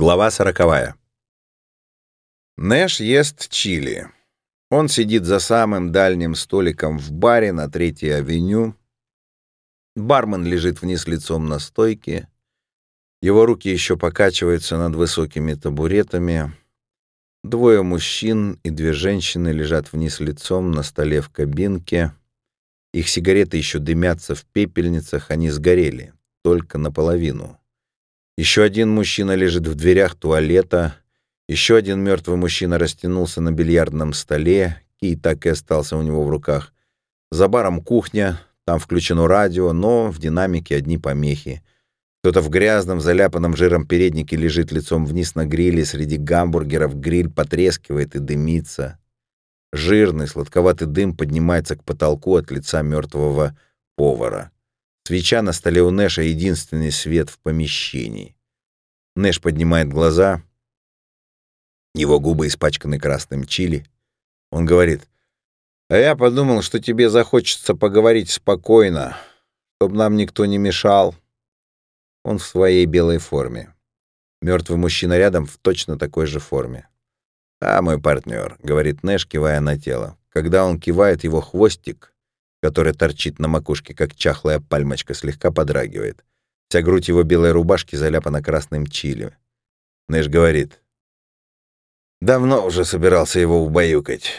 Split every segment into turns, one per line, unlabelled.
Глава сороковая. Нэш ест чили. Он сидит за самым дальним столиком в баре на Третьей авеню. Бармен лежит вниз лицом на стойке. Его руки еще покачиваются над высокими табуретами. Двое мужчин и две женщины лежат вниз лицом на столе в кабинке. Их сигареты еще дымятся в пепельницах, они сгорели, только наполовину. Еще один мужчина лежит в дверях туалета. Еще один мертвый мужчина растянулся на бильярдном столе. Кий так и остался у него в руках. За баром кухня, там включено радио, но в динамике одни помехи. Кто-то в грязном, заляпанном жиром переднике лежит лицом вниз на гриле. Среди гамбургеров гриль потрескивает и дымится. Жирный, сладковатый дым поднимается к потолку от лица мертвого повара. Свеча на столе у Нэша — единственный свет в помещении. Нэш поднимает глаза. Его губы испачканы красным чили. Он говорит, «А я подумал, что тебе захочется поговорить спокойно, чтобы нам никто не мешал». Он в своей белой форме. Мертвый мужчина рядом в точно такой же форме. «А, мой партнер», — говорит Нэш, кивая на тело. Когда он кивает, его хвостик который торчит на макушке, как чахлая пальмочка, слегка подрагивает. Вся грудь его белой рубашки заляпана красным чили. Нэш говорит. «Давно уже собирался его убаюкать».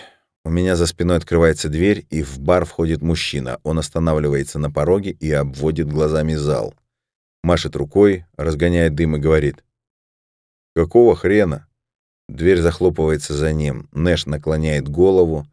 У меня за спиной открывается дверь, и в бар входит мужчина. Он останавливается на пороге и обводит глазами зал. Машет рукой, разгоняет дым и говорит. «Какого хрена?» Дверь захлопывается за ним. Нэш наклоняет голову,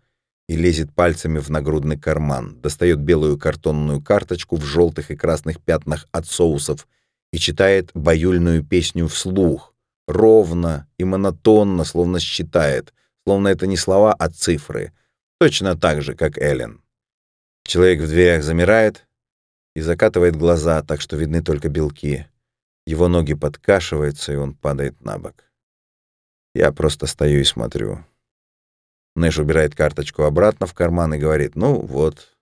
и лезет пальцами в нагрудный карман, достает белую картонную карточку в желтых и красных пятнах от соусов и читает баюльную песню вслух, ровно и монотонно, словно считает, словно это не слова, а цифры, точно так же, как Эллен. Человек в дверях замирает и закатывает глаза, так что видны только белки. Его ноги подкашиваются, и он падает на бок. Я просто стою и смотрю. Нэш убирает карточку обратно в карман и говорит, «Ну вот».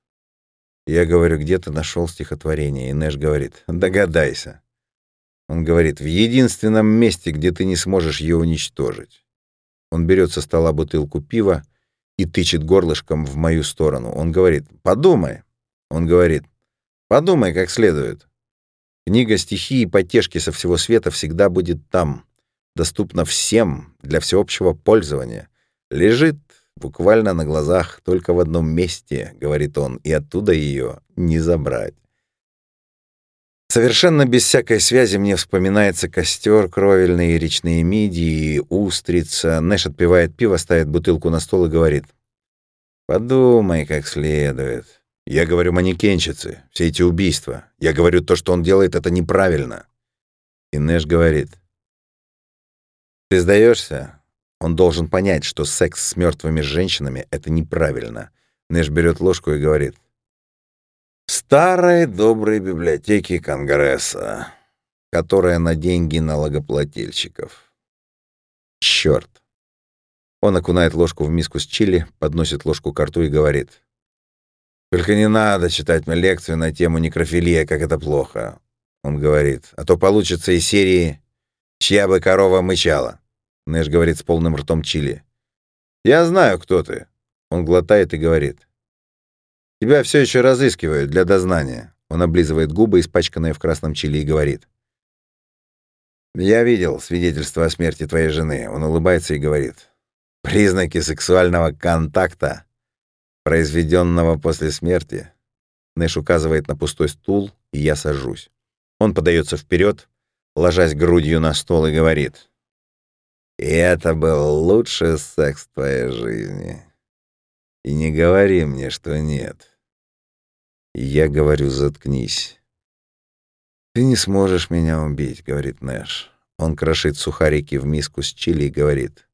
Я говорю, «Где ты нашел стихотворение?» И Нэш говорит, «Догадайся». Он говорит, «В единственном месте, где ты не сможешь ее уничтожить». Он берет со стола бутылку пива и тычет горлышком в мою сторону. Он говорит, «Подумай». Он говорит, «Подумай как следует». Книга стихи и потешки со всего света всегда будет там, доступна всем для всеобщего пользования. Лежит Буквально на глазах, только в одном месте, говорит он, и оттуда ее не забрать. Совершенно без всякой связи мне вспоминается костер, кровельные речные мидии, устрица. Нэш отпивает пиво, ставит бутылку на стол и говорит. «Подумай как следует». Я говорю манекенщицы, все эти убийства. Я говорю, то, что он делает, это неправильно. И Нэш говорит. «Ты сдаешься? Он должен понять, что секс с мертвыми женщинами — это неправильно. Нэш берет ложку и говорит. «Старой доброй библиотеки Конгресса, которая на деньги налогоплательщиков. Черт!» Он окунает ложку в миску с чили, подносит ложку к рту и говорит. «Только не надо читать мне лекцию на тему некрофилия, как это плохо». Он говорит. «А то получится из серии «Чья бы корова мычала». Нэш говорит с полным ртом чили. «Я знаю, кто ты». Он глотает и говорит. «Тебя все еще разыскивают для дознания». Он облизывает губы, испачканные в красном чили, и говорит. «Я видел свидетельство о смерти твоей жены». Он улыбается и говорит. «Признаки сексуального контакта, произведенного после смерти». Нэш указывает на пустой стул, и я сажусь. Он подается вперед, ложась грудью на стол, и говорит. И это был лучший секс в твоей жизни. И не говори мне, что нет. И я говорю, заткнись. Ты не сможешь меня убить, говорит Нэш. Он крошит сухарики в миску с чили и говорит.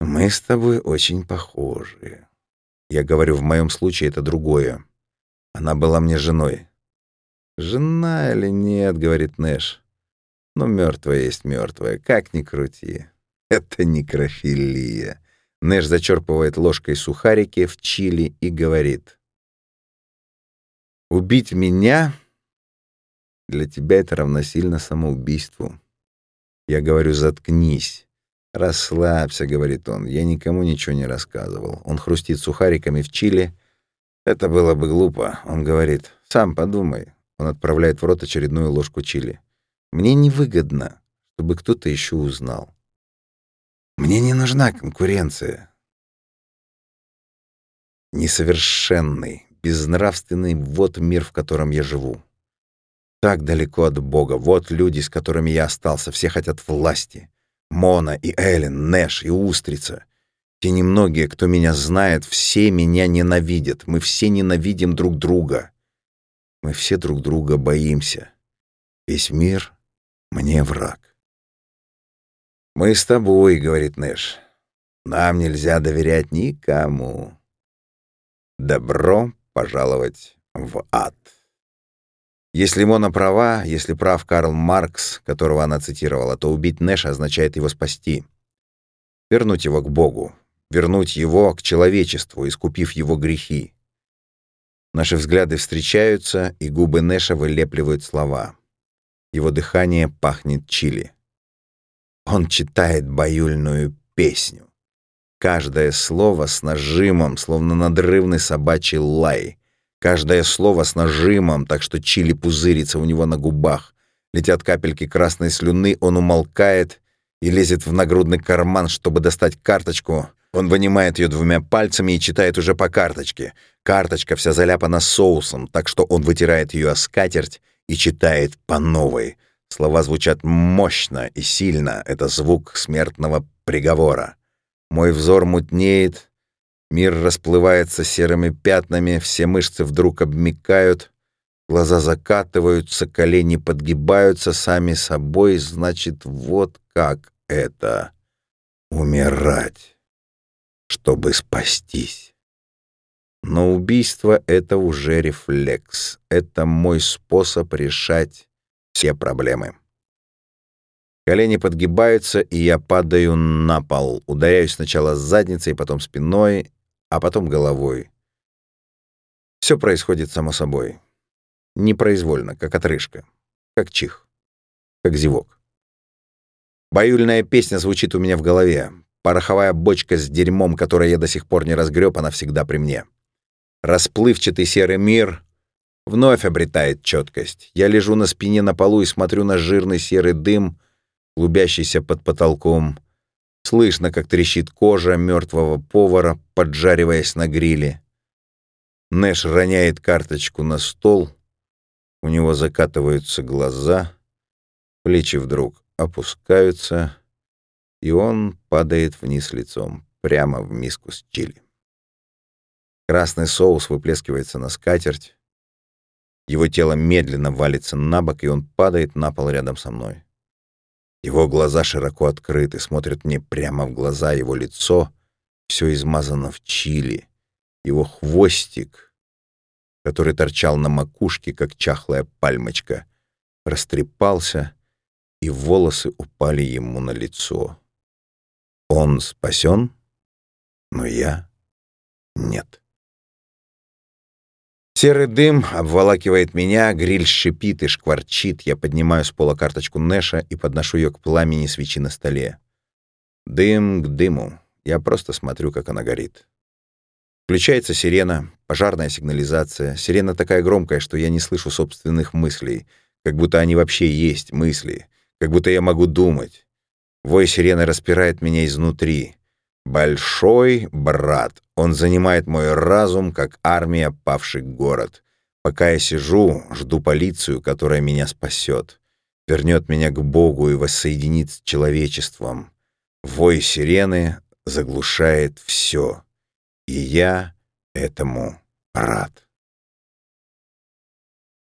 Мы с тобой очень похожи. Я говорю, в моем случае это другое. Она была мне женой. Жена или нет, говорит Нэш. Но мертвая есть мертвая, как ни крути. Это некрофилия. Нэш зачерпывает ложкой сухарики в чили и говорит. «Убить меня для тебя это равносильно самоубийству. Я говорю, заткнись. «Расслабься», — говорит он, — «я никому ничего не рассказывал». Он хрустит сухариками в чили. Это было бы глупо. Он говорит, «Сам подумай». Он отправляет в рот очередную ложку чили. «Мне невыгодно, чтобы кто-то еще узнал. Мне не нужна конкуренция. Несовершенный, безнравственный — вот мир, в котором я живу. Так далеко от Бога. Вот люди, с которыми я остался. Все хотят власти. Мона и Эллен, Нэш и Устрица. Те немногие, кто меня знает, все меня ненавидят. Мы все ненавидим друг друга. Мы все друг друга боимся. Весь мир мне враг. «Мы с тобой», — говорит Нэш. «Нам нельзя доверять никому. Добро пожаловать в ад». Если Мона права, если прав Карл Маркс, которого она цитировала, то убить Нэша означает его спасти. Вернуть его к Богу, вернуть его к человечеству, искупив его грехи. Наши взгляды встречаются, и губы Нэша вылепливают слова. Его дыхание пахнет чили. Он читает баюльную песню. Каждое слово с нажимом, словно надрывный собачий лай — Каждое слово с нажимом, так что чили пузырится у него на губах. Летят капельки красной слюны, он умолкает и лезет в нагрудный карман, чтобы достать карточку. Он вынимает ее двумя пальцами и читает уже по карточке. Карточка вся заляпана соусом, так что он вытирает ее о скатерть и читает по новой. Слова звучат мощно и сильно. Это звук смертного приговора. Мой взор мутнеет, Мир расплывается серыми пятнами, все мышцы вдруг обмикают, глаза закатываются, колени подгибаются сами собой. Значит, вот как это — умирать, чтобы спастись. Но убийство — это уже рефлекс. Это мой способ решать все проблемы. Колени подгибаются, и я падаю на пол. Ударяюсь сначала задницей, потом спиной, а потом головой. Все происходит само собой. Непроизвольно, как отрыжка, как чих, как зевок. Баюльная песня звучит у меня в голове. Пороховая бочка с дерьмом, которое я до сих пор не разгреб, она всегда при мне. Расплывчатый серый мир вновь обретает четкость. Я лежу на спине на полу и смотрю на жирный серый дым, клубящийся под потолком — Слышно, как трещит кожа мертвого повара, поджариваясь на гриле. Нэш роняет карточку на стол. У него закатываются глаза. Плечи вдруг опускаются, и он падает вниз лицом, прямо в миску с чили. Красный соус выплескивается на скатерть. Его тело медленно валится на бок, и он падает на пол рядом со мной. Его глаза широко открыты, смотрят мне прямо в глаза, его лицо все измазано в чили. Его хвостик, который торчал на макушке, как чахлая пальмочка, растрепался, и волосы упали ему на лицо. Он спасен, но я нет. Серый дым обволакивает меня, гриль шипит и шкварчит. Я поднимаю с пола карточку Нэша и подношу ее к пламени свечи на столе. Дым к дыму. Я просто смотрю, как она горит. Включается сирена, пожарная сигнализация. Сирена такая громкая, что я не слышу собственных мыслей, как будто они вообще есть мысли, как будто я могу думать. Вой сирены распирает меня изнутри. Большой брат. Он занимает мой разум, как армия павший город. Пока я сижу, жду полицию, которая меня спасет. Вернет меня к Богу и воссоединит с человечеством. Вой сирены заглушает все. И я этому рад.